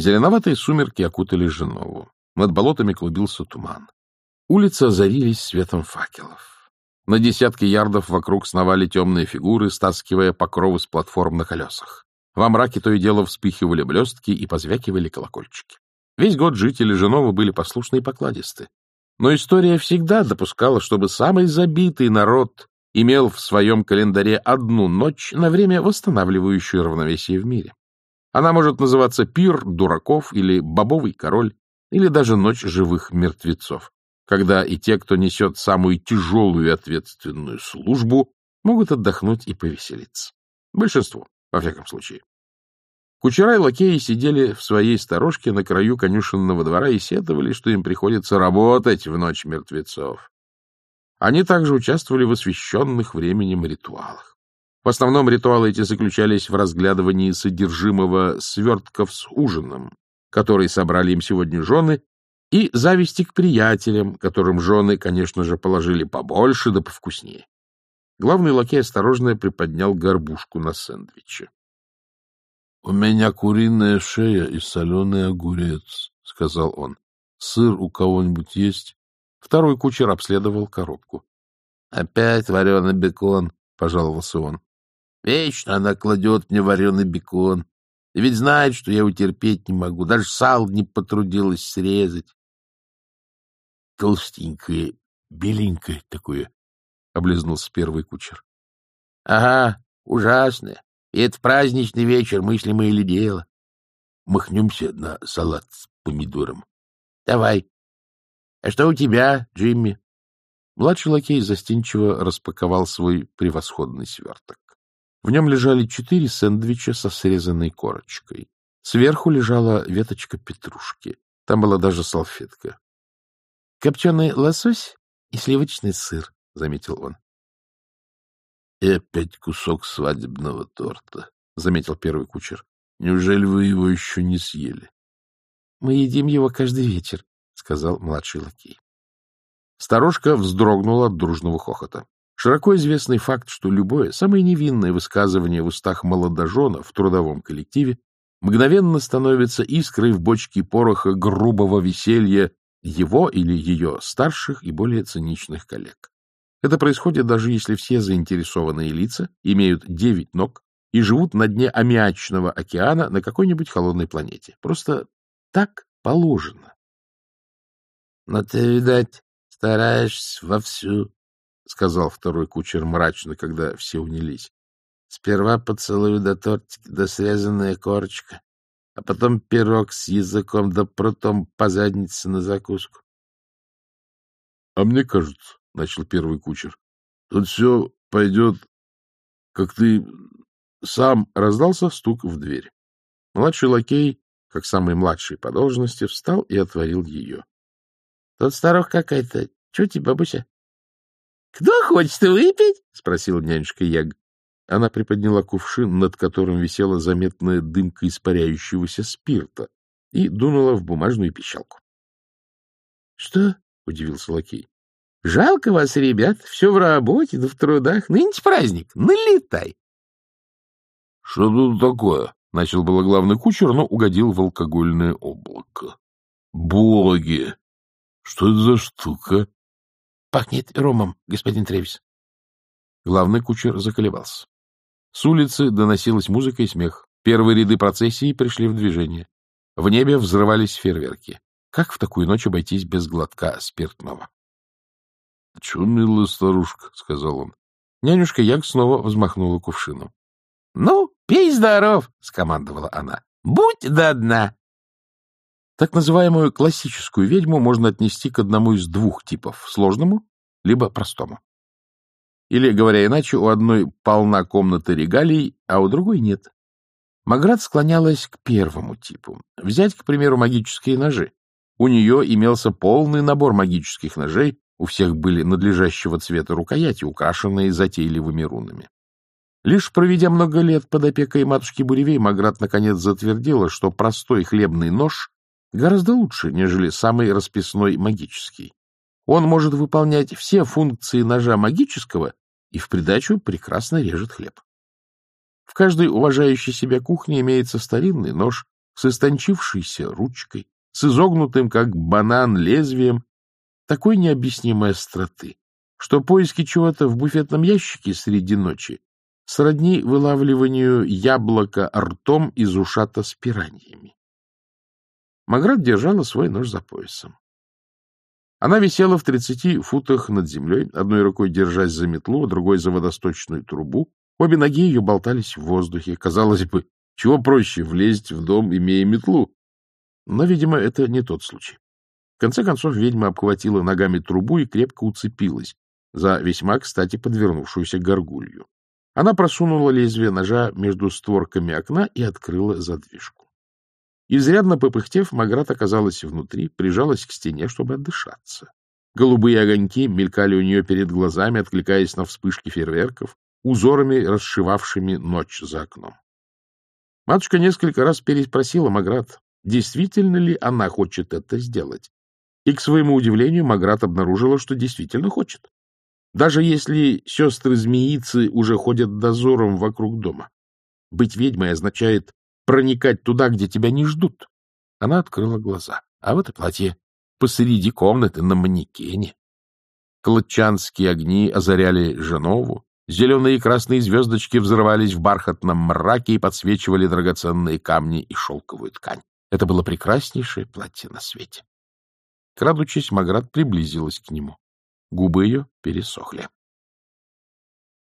Зеленоватые сумерки окутали Женову. Над болотами клубился туман. Улицы озарились светом факелов. На десятки ярдов вокруг сновали темные фигуры, стаскивая покровы с платформ на колесах. Во мраке то и дело вспыхивали блестки и позвякивали колокольчики. Весь год жители Женова были послушны и покладисты. Но история всегда допускала, чтобы самый забитый народ имел в своем календаре одну ночь на время восстанавливающую равновесие в мире. Она может называться «Пир дураков» или «Бобовый король», или даже «Ночь живых мертвецов», когда и те, кто несет самую тяжелую и ответственную службу, могут отдохнуть и повеселиться. Большинство, во всяком случае. Кучера и лакеи сидели в своей сторожке на краю конюшенного двора и сетовали, что им приходится работать в ночь мертвецов. Они также участвовали в освященных временем ритуалах. В основном ритуалы эти заключались в разглядывании содержимого свертков с ужином, который собрали им сегодня жены, и зависти к приятелям, которым жены, конечно же, положили побольше да повкуснее. Главный лакей осторожно приподнял горбушку на сэндвиче. — У меня куриная шея и соленый огурец, — сказал он. — Сыр у кого-нибудь есть? Второй кучер обследовал коробку. — Опять вареный бекон, — пожаловался он. — Вечно она кладет мне вареный бекон. И ведь знает, что я утерпеть не могу. Даже сал не потрудилась срезать. — Толстенькое, беленькое такое, — облизнулся первый кучер. — Ага, ужасное. И это праздничный вечер, мыслимое ли дело. Махнемся на салат с помидором. — Давай. — А что у тебя, Джимми? Младший лакей застенчиво распаковал свой превосходный сверток. В нем лежали четыре сэндвича со срезанной корочкой. Сверху лежала веточка петрушки. Там была даже салфетка. — Копченый лосось и сливочный сыр, — заметил он. — И опять кусок свадебного торта, — заметил первый кучер. — Неужели вы его еще не съели? — Мы едим его каждый вечер, — сказал младший лакей. Старушка вздрогнула от дружного хохота. Широко известный факт, что любое, самое невинное высказывание в устах молодожена в трудовом коллективе мгновенно становится искрой в бочке пороха грубого веселья его или ее старших и более циничных коллег. Это происходит даже если все заинтересованные лица имеют девять ног и живут на дне аммиачного океана на какой-нибудь холодной планете. Просто так положено. Но ты, видать, стараешься вовсю, — сказал второй кучер мрачно, когда все унялись. — Сперва поцелуй до тортики, да срезанная корочка, а потом пирог с языком, да прутом по заднице на закуску. — А мне кажется, — начал первый кучер, — тут все пойдет, как ты сам раздался стук в дверь. Младший лакей, как самый младший по должности, встал и отворил ее. Тут старуха какая-то. Тебе, бабуся? — Кто хочет выпить? — спросила нянюшка Яг. Она приподняла кувшин, над которым висела заметная дымка испаряющегося спирта, и дунула в бумажную пищалку. — Что? — удивился лакей. — Жалко вас, ребят, все в работе да в трудах. Нынче праздник, налетай. — Что тут такое? — начал было главный кучер, но угодил в алкогольное облако. — Боги! Что это за штука? — Пахнет ромом, господин Тревис. Главный кучер заколебался. С улицы доносилась музыка и смех. Первые ряды процессии пришли в движение. В небе взрывались фейерверки. Как в такую ночь обойтись без глотка спиртного? — милая старушка, — сказал он. Нянюшка Яг снова взмахнула кувшином. — Ну, пей здоров, — скомандовала она. — Будь до дна. Так называемую классическую ведьму можно отнести к одному из двух типов — сложному либо простому. Или, говоря иначе, у одной полна комната регалий, а у другой нет. Маград склонялась к первому типу. Взять, к примеру, магические ножи. У нее имелся полный набор магических ножей, у всех были надлежащего цвета рукояти, украшенные затейливыми рунами. Лишь проведя много лет под опекой матушки Буревей, Маград наконец затвердила, что простой хлебный нож гораздо лучше, нежели самый расписной магический. Он может выполнять все функции ножа магического и в придачу прекрасно режет хлеб. В каждой уважающей себя кухне имеется старинный нож, с истончившейся ручкой, с изогнутым, как банан, лезвием, такой необъяснимой остроты, что поиски чего-то в буфетном ящике среди ночи сродни вылавливанию яблока ртом из ушата с пираньями. Маград держала свой нож за поясом. Она висела в тридцати футах над землей, одной рукой держась за метлу, другой за водосточную трубу. Обе ноги ее болтались в воздухе. Казалось бы, чего проще влезть в дом, имея метлу. Но, видимо, это не тот случай. В конце концов, ведьма обхватила ногами трубу и крепко уцепилась за весьма кстати подвернувшуюся горгулью. Она просунула лезвие ножа между створками окна и открыла задвижку. Изрядно попыхтев, Маград оказалась внутри, прижалась к стене, чтобы отдышаться. Голубые огоньки мелькали у нее перед глазами, откликаясь на вспышки фейерверков, узорами, расшивавшими ночь за окном. Матушка несколько раз переспросила Маград, действительно ли она хочет это сделать. И, к своему удивлению, Маград обнаружила, что действительно хочет. Даже если сестры-змеицы уже ходят дозором вокруг дома. Быть ведьмой означает проникать туда, где тебя не ждут. Она открыла глаза. А вот и платье посреди комнаты на манекене. Клотчанские огни озаряли Женову, зеленые и красные звездочки взрывались в бархатном мраке и подсвечивали драгоценные камни и шелковую ткань. Это было прекраснейшее платье на свете. Крадучись, Маград приблизилась к нему. Губы ее пересохли.